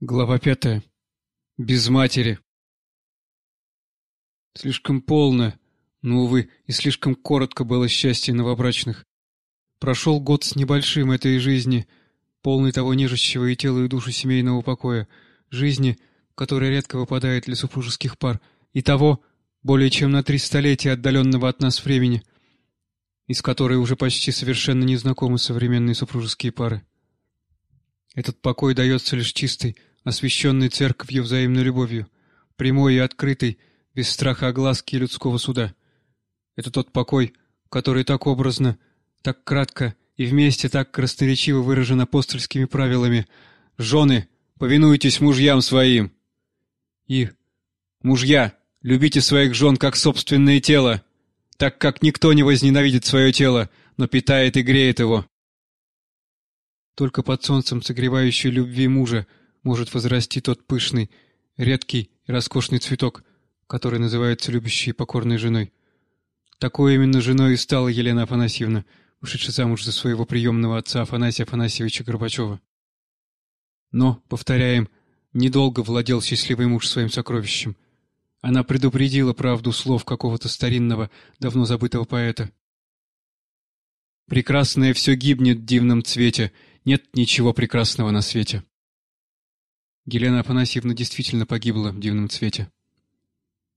Глава пятая. Без матери. Слишком полно, но, увы, и слишком коротко было счастье новобрачных. Прошел год с небольшим этой жизни, полный того нежащего и тело, и душу семейного покоя, жизни, которая редко выпадает для супружеских пар, и того, более чем на три столетия отдаленного от нас времени, из которой уже почти совершенно незнакомы современные супружеские пары. Этот покой дается лишь чистой, освященной церковью взаимной любовью, прямой и открытой, без страха огласки и людского суда. Это тот покой, который так образно, так кратко и вместе так красноречиво выражен апостольскими правилами «Жены, повинуйтесь мужьям своим!» и «Мужья, любите своих жен как собственное тело, так как никто не возненавидит свое тело, но питает и греет его». Только под солнцем согревающей любви мужа может возрасти тот пышный, редкий и роскошный цветок, который называется любящей и покорной женой. Такой именно женой и стала Елена Афанасьевна, ушедшая замуж за своего приемного отца Афанасия Афанасьевича Горбачева. Но, повторяем, недолго владел счастливый муж своим сокровищем. Она предупредила правду слов какого-то старинного, давно забытого поэта. «Прекрасное все гибнет в дивном цвете, нет ничего прекрасного на свете. Елена Афанасьевна действительно погибла в дивном цвете.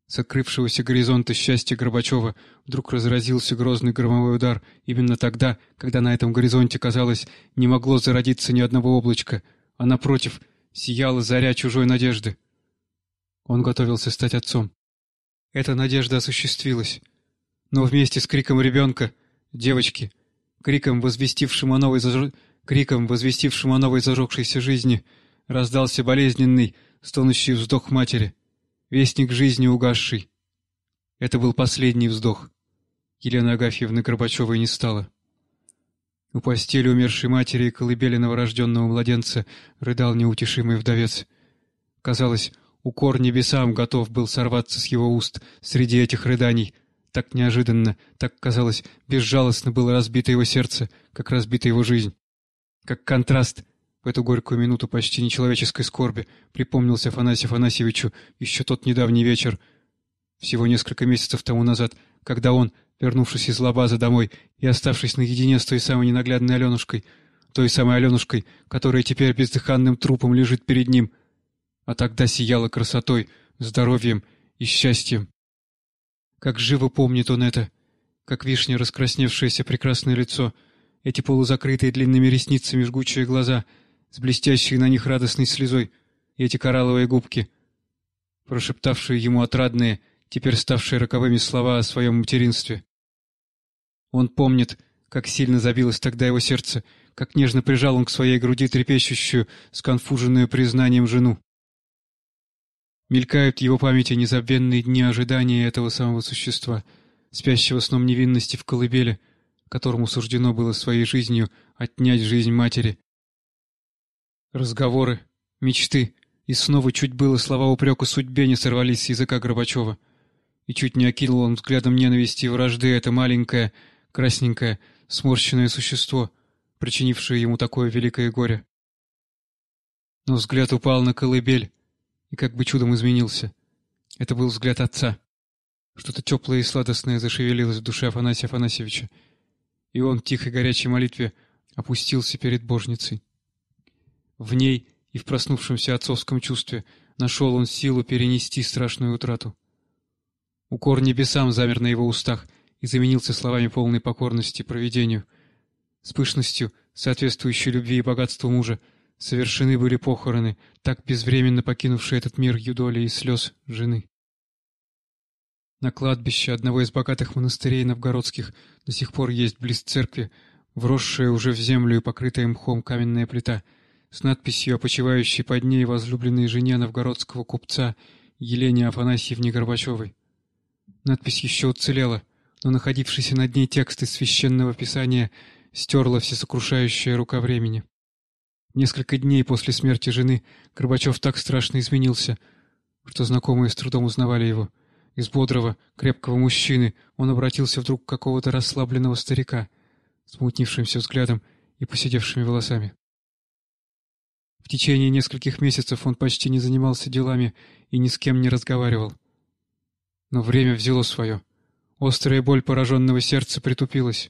С открывшегося горизонта счастья Горбачева вдруг разразился грозный громовой удар именно тогда, когда на этом горизонте, казалось, не могло зародиться ни одного облачка, а напротив, сияла заря чужой надежды. Он готовился стать отцом. Эта надежда осуществилась. Но вместе с криком ребенка, девочки, криком, возвестившим о новой заж криком, возвестившим о новой зажегшейся жизни, раздался болезненный, стонущий вздох матери, вестник жизни угасший. Это был последний вздох. Елены Агафьевны Горбачевой не стало. У постели умершей матери и колыбели новорожденного младенца рыдал неутешимый вдовец. Казалось, укор небесам готов был сорваться с его уст среди этих рыданий. Так неожиданно, так, казалось, безжалостно было разбито его сердце, как разбита его жизнь. Как контраст в эту горькую минуту почти нечеловеческой скорби припомнился Афанасию Афанасьевичу еще тот недавний вечер, всего несколько месяцев тому назад, когда он, вернувшись из Лабаза домой и оставшись наедине с той самой ненаглядной Аленушкой, той самой Аленушкой, которая теперь бездыханным трупом лежит перед ним, а тогда сияла красотой, здоровьем и счастьем. Как живо помнит он это, как вишня раскрасневшееся прекрасное лицо — эти полузакрытые длинными ресницами жгучие глаза, с блестящей на них радостной слезой, и эти коралловые губки, прошептавшие ему отрадные, теперь ставшие роковыми слова о своем материнстве. Он помнит, как сильно забилось тогда его сердце, как нежно прижал он к своей груди трепещущую, сконфуженную признанием жену. Мелькают в его памяти незабвенные дни ожидания этого самого существа, спящего сном невинности в колыбели, которому суждено было своей жизнью отнять жизнь матери. Разговоры, мечты, и снова чуть было слова упрека судьбе не сорвались с языка Горбачева. И чуть не окинул он взглядом ненависти и вражды это маленькое, красненькое, сморщенное существо, причинившее ему такое великое горе. Но взгляд упал на колыбель и как бы чудом изменился. Это был взгляд отца. Что-то теплое и сладостное зашевелилось в душе Афанасия Афанасьевича, и он в тихой горячей молитве опустился перед Божницей. В ней и в проснувшемся отцовском чувстве нашел он силу перенести страшную утрату. Укор небесам замер на его устах и заменился словами полной покорности провидению. С пышностью, соответствующей любви и богатству мужа, совершены были похороны, так безвременно покинувшие этот мир юдоли и слез жены. На кладбище одного из богатых монастырей новгородских до сих пор есть близ церкви, вросшая уже в землю и покрытая мхом каменная плита, с надписью о почивающей под ней возлюбленной жене новгородского купца Елене Афанасьевне Горбачевой. Надпись еще уцелела, но находившийся над ней текст из священного писания стерла всесокрушающая рука времени. Несколько дней после смерти жены Горбачев так страшно изменился, что знакомые с трудом узнавали его — из бодрого, крепкого мужчины он обратился вдруг к какого-то расслабленного старика, с мутнившимся взглядом и посидевшими волосами. В течение нескольких месяцев он почти не занимался делами и ни с кем не разговаривал. Но время взяло свое. Острая боль пораженного сердца притупилась.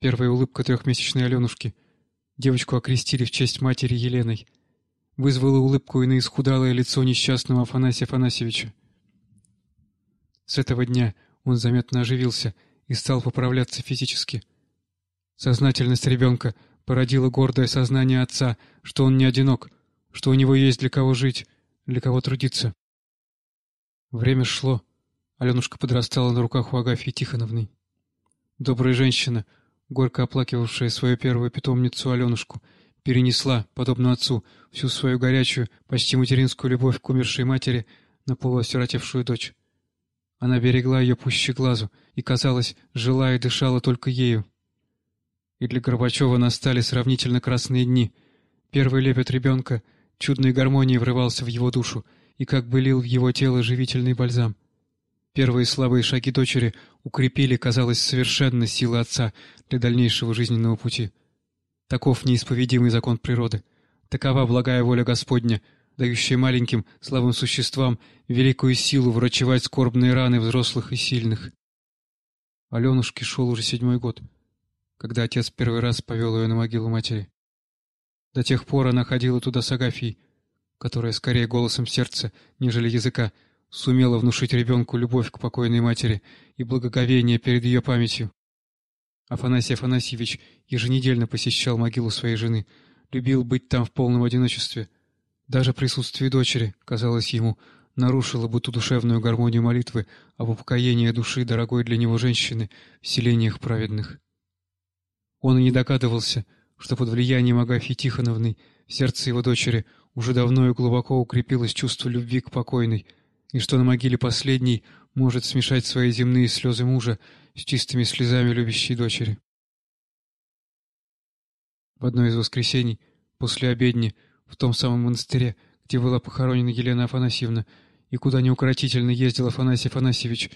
Первая улыбка трехмесячной Аленушки. Девочку окрестили в честь матери Еленой. Вызвала улыбку и на исхудалое лицо несчастного Афанасия Афанасьевича. С этого дня он заметно оживился и стал поправляться физически. Сознательность ребенка породила гордое сознание отца, что он не одинок, что у него есть для кого жить, для кого трудиться. Время шло. Аленушка подрастала на руках у Агафьи Тихоновны. Добрая женщина, горько оплакивавшая свою первую питомницу Аленушку, перенесла, подобно отцу, всю свою горячую, почти материнскую любовь к умершей матери на полуосиротевшую дочь. Она берегла ее пуще глазу и, казалось, жила и дышала только ею. И для Горбачева настали сравнительно красные дни. Первый лепет ребенка чудной гармонией врывался в его душу и как бы лил в его тело живительный бальзам. Первые слабые шаги дочери укрепили, казалось, совершенно силы отца для дальнейшего жизненного пути. Таков неисповедимый закон природы. Такова благая воля Господня, дающая маленьким слабым существам великую силу врачевать скорбные раны взрослых и сильных. Аленушке шел уже седьмой год — когда отец первый раз повел ее на могилу матери. До тех пор она ходила туда с Агафьей, которая скорее голосом сердца, нежели языка, сумела внушить ребенку любовь к покойной матери и благоговение перед ее памятью. Афанасий Афанасьевич еженедельно посещал могилу своей жены, любил быть там в полном одиночестве. Даже присутствие дочери, казалось ему, нарушило бы ту душевную гармонию молитвы об упокоении души дорогой для него женщины в селениях праведных. Он и не догадывался, что под влиянием Агафьи Тихоновны в сердце его дочери уже давно и глубоко укрепилось чувство любви к покойной, и что на могиле последней может смешать свои земные слезы мужа с чистыми слезами любящей дочери. В одно из воскресений, после обедни, в том самом монастыре, где была похоронена Елена Афанасьевна, и куда неукротительно ездил Афанасий Афанасьевич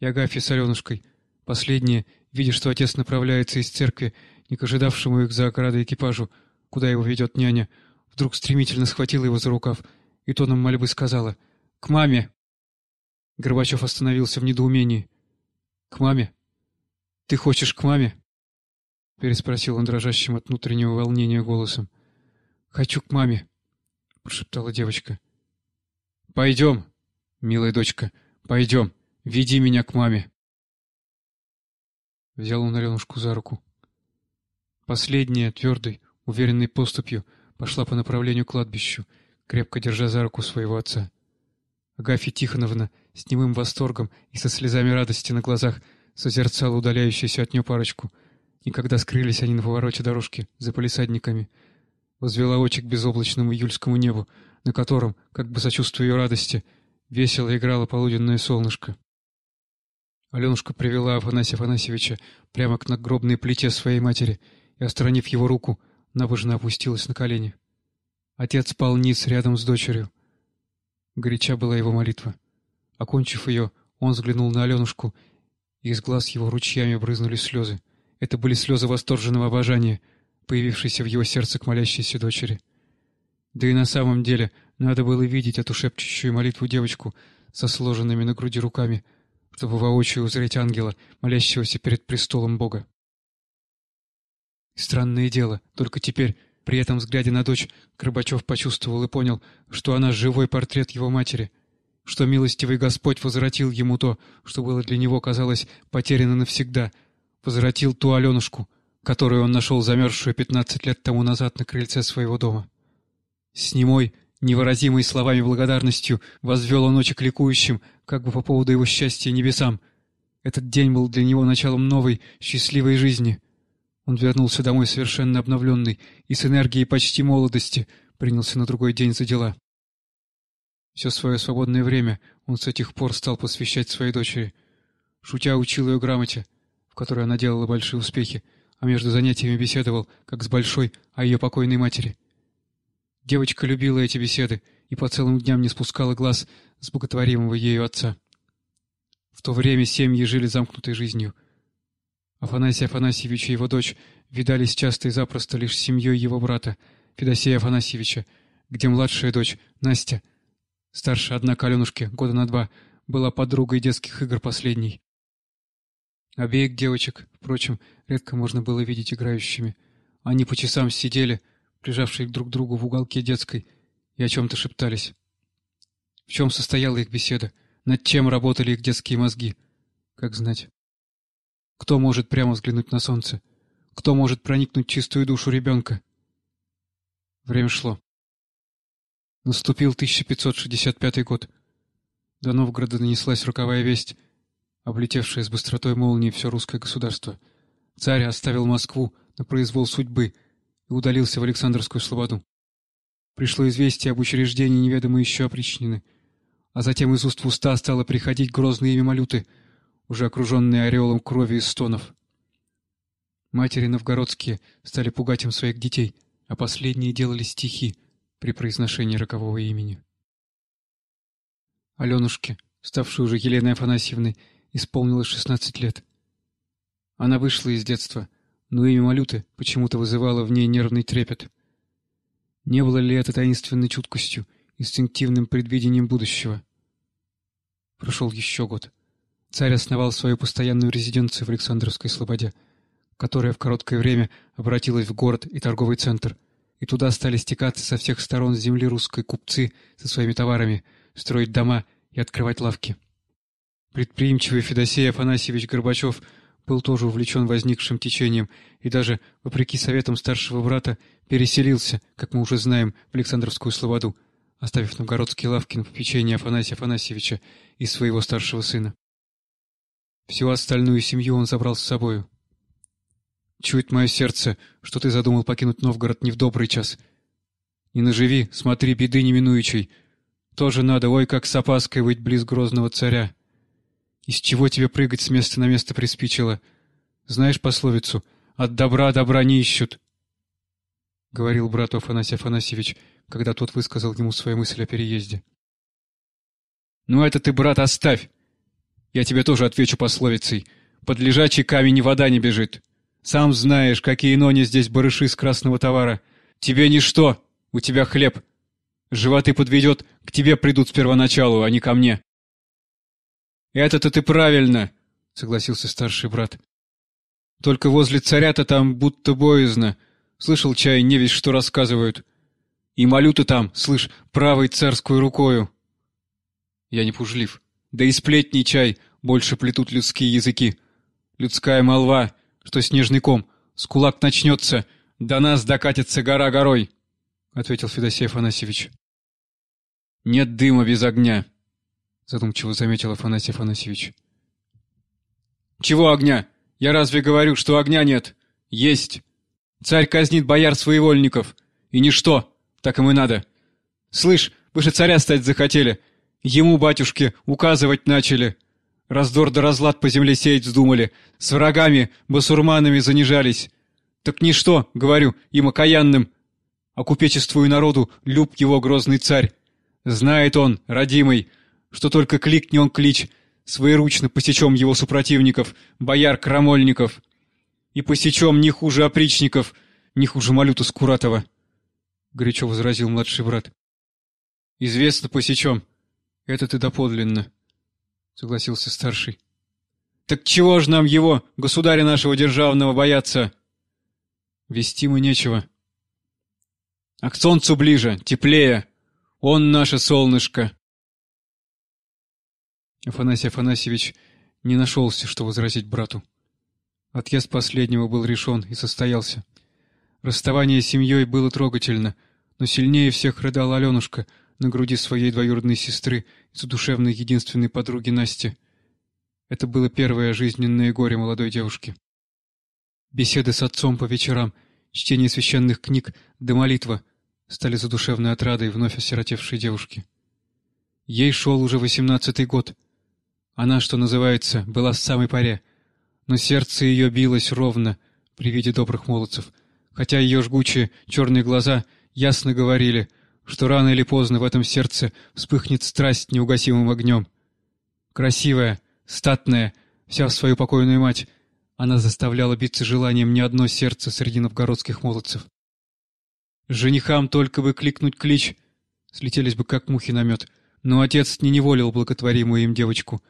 и Агафья с Аленушкой, последняя, видя, что отец направляется из церкви и к ожидавшему их за оградой экипажу, куда его ведет няня, вдруг стремительно схватила его за рукав и тоном мольбы сказала «К маме!». Горбачев остановился в недоумении. «К маме? Ты хочешь к маме?» переспросил он дрожащим от внутреннего волнения голосом. «Хочу к маме», — прошептала девочка. «Пойдем, милая дочка, пойдем, веди меня к маме». Взял он Аленушку за руку. Последняя, твердой, уверенной поступью, пошла по направлению к кладбищу, крепко держа за руку своего отца. Агафья Тихоновна с немым восторгом и со слезами радости на глазах созерцала удаляющуюся от нее парочку, и когда скрылись они на повороте дорожки за полисадниками, возвела очи к безоблачному июльскому небу, на котором, как бы сочувствуя ее радости, весело играло полуденное солнышко. Аленушка привела Афанасия Афанасьевича прямо к надгробной плите своей матери — и, отстранив его руку, набожно опустилась на колени. Отец спал ниц рядом с дочерью. Горяча была его молитва. Окончив ее, он взглянул на Аленушку, и из глаз его ручьями брызнули слезы. Это были слезы восторженного обожания, появившиеся в его сердце к молящейся дочери. Да и на самом деле надо было видеть эту шепчущую молитву девочку со сложенными на груди руками, чтобы воочию узреть ангела, молящегося перед престолом Бога. Странное дело, только теперь, при этом взгляде на дочь, Горбачев почувствовал и понял, что она живой портрет его матери, что милостивый Господь возвратил ему то, что было для него, казалось, потеряно навсегда, возвратил ту Аленушку, которую он нашел замерзшую пятнадцать лет тому назад на крыльце своего дома. С немой, невыразимой словами благодарностью, возвел он очи к ликующим, как бы по поводу его счастья небесам. Этот день был для него началом новой, счастливой жизни — он вернулся домой совершенно обновленный и с энергией почти молодости принялся на другой день за дела. Все свое свободное время он с этих пор стал посвящать своей дочери. Шутя учил ее грамоте, в которой она делала большие успехи, а между занятиями беседовал, как с большой, о ее покойной матери. Девочка любила эти беседы и по целым дням не спускала глаз с боготворимого ею отца. В то время семьи жили замкнутой жизнью — Афанасий Афанасьевич и его дочь видались часто и запросто лишь с семьей его брата, Федосея Афанасьевича, где младшая дочь, Настя, старше, однако, Аленушки, года на два, была подругой детских игр последней. Обеих девочек, впрочем, редко можно было видеть играющими. Они по часам сидели, прижавшие друг к другу в уголке детской, и о чем-то шептались. В чем состояла их беседа? Над чем работали их детские мозги? Как знать. Кто может прямо взглянуть на солнце? Кто может проникнуть чистую душу ребенка? Время шло. Наступил 1565 год. До Новгорода донеслась роковая весть, облетевшая с быстротой молнии все русское государство. Царь оставил Москву на произвол судьбы и удалился в Александровскую слободу. Пришло известие об учреждении неведомой еще опричнины, а затем из уст в уста стало приходить грозное имя Малюты, уже окруженные ореолом крови и стонов. Матери новгородские стали пугать им своих детей, а последние делали стихи при произношении рокового имени. Аленушке, ставшей уже Еленой Афанасьевной, исполнилось шестнадцать лет. Она вышла из детства, но имя Малюты почему-то вызывало в ней нервный трепет — не было ли это таинственной чуткостью, инстинктивным предвидением будущего? Прошел еще год. Царь основал свою постоянную резиденцию в Александровской Слободе, которая в короткое время обратилась в город и торговый центр, и туда стали стекаться со всех сторон земли русской купцы со своими товарами, строить дома и открывать лавки. Предприимчивый Федосей Афанасьевич Горбачев – был тоже увлечен возникшим течением и даже, вопреки советам старшего брата, переселился, как мы уже знаем, в Александровскую Слободу, оставив новгородские лавки на попечение Афанасия Афанасьевича и своего старшего сына. Всю остальную семью он забрал с собою. Чует мое сердце, что ты задумал покинуть Новгород не в добрый час. Не наживи, смотри, беды неминующей. Тоже надо, ой, как с опаской быть близ грозного царя. Из чего тебе прыгать с места на место приспичило? Знаешь пословицу «От добра добра не ищут», — говорил брату Афанасий Афанасьевич, когда тот высказал ему свою мысль о переезде. «Ну это ты, брат, оставь! Я тебе тоже отвечу пословицей. Под лежачий камень и вода не бежит. Сам знаешь, какие нони здесь барыши с красного товара. Тебе ничто, у тебя хлеб. Животы подведет, к тебе придут с первоначалу, а не ко мне». «Это-то ты правильно», — согласился старший брат. «Только возле царя-то там будто боязно. Слышал, чай, не весь что рассказывают. И молю ты там, слышь, правой царскую рукою». Я не пужлив. Да и сплетни чай больше плетут людские языки. Людская молва, что снежный ком, с кулак начнется, до нас докатится гора горой, — ответил Федосей Афанасьевич. Нет дыма без огня. — задумчиво заметил Афанасий Афанасьевич. «Чего огня? Я разве говорю, что огня нет? Есть! Царь казнит бояр своевольников. И ничто, так им и надо. Слышь, вы же царя стать захотели. Ему, батюшке, указывать начали. Раздор да разлад по земле сеять вздумали. С врагами, басурманами занижались. Так ничто, говорю, им окаянным. А купечеству и народу люб его грозный царь. Знает он, родимый, что только кликни он клич, своеручно посечем его супротивников, бояр-крамольников. И посечем не хуже опричников, не хуже Малюта Скуратова, — горячо возразил младший брат. — Известно посечем. Это ты доподлинно, — согласился старший. — Так чего ж нам его, государя нашего державного, бояться? — Вести мы нечего. — А к солнцу ближе, теплее. Он наше солнышко. Афанасий Афанасьевич не нашелся, что возразить брату. Отъезд последнего был решен и состоялся. Расставание с семьей было трогательно, но сильнее всех рыдала Аленушка на груди своей двоюродной сестры и задушевной единственной подруги Насти. Это было первое жизненное горе молодой девушки. Беседы с отцом по вечерам, чтение священных книг да молитва стали задушевной отрадой вновь осиротевшей девушки. Ей шел уже восемнадцатый год, она, что называется, была в самой паре, но сердце ее билось ровно при виде добрых молодцев, хотя ее жгучие черные глаза ясно говорили, что рано или поздно в этом сердце вспыхнет страсть неугасимым огнем. Красивая, статная, вся в свою покойную мать, она заставляла биться желанием не одно сердце среди новгородских молодцев. Женихам только бы кликнуть клич, слетелись бы как мухи на мед. Но отец не неволил благотворимую им девочку.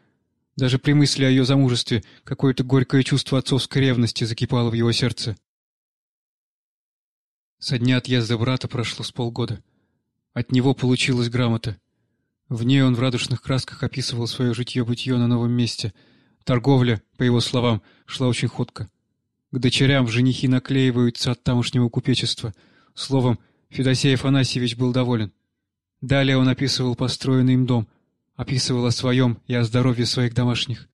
Даже при мысли о ее замужестве какое-то горькое чувство отцовской ревности закипало в его сердце. Со дня отъезда брата прошло с полгода. От него получилась грамота. В ней он в радужных красках описывал свое житье-бытье на новом месте. Торговля, по его словам, шла очень ходко. К дочерям женихи наклеиваются от тамошнего купечества. Словом, Федосей Афанасьевич был доволен. Далее он описывал построенный им дом, описывал о своем и о здоровье своих домашних.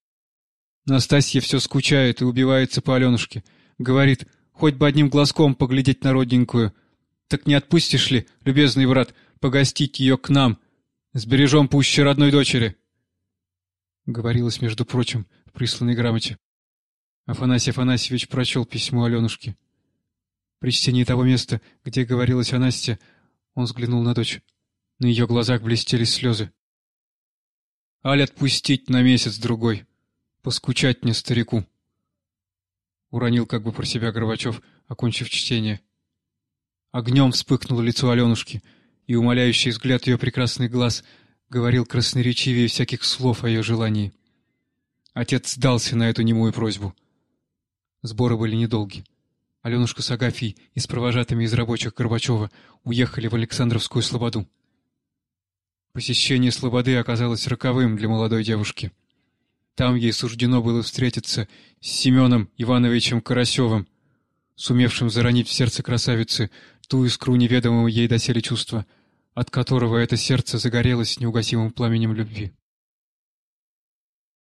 Настасья все скучает и убивается по Аленушке. Говорит, хоть бы одним глазком поглядеть на родненькую. Так не отпустишь ли, любезный брат, погостить ее к нам? Сбережем пуще родной дочери. Говорилось, между прочим, в присланной грамоте. Афанасий Афанасьевич прочел письмо Аленушке. При чтении того места, где говорилось о Насте, он взглянул на дочь. На ее глазах блестели слезы. «Аль отпустить на месяц-другой. Поскучать мне, старику!» Уронил как бы про себя Горбачев, окончив чтение. Огнем вспыхнуло лицо Аленушки, и умоляющий взгляд ее прекрасных глаз говорил красноречивее всяких слов о ее желании. Отец сдался на эту немую просьбу. Сборы были недолги. Аленушка с Агафьей и с провожатыми из рабочих Горбачева уехали в Александровскую Слободу. Посещение Слободы оказалось роковым для молодой девушки. Там ей суждено было встретиться с Семеном Ивановичем Карасевым, сумевшим заронить в сердце красавицы ту искру неведомого ей доселе чувства, от которого это сердце загорелось неугасимым пламенем любви.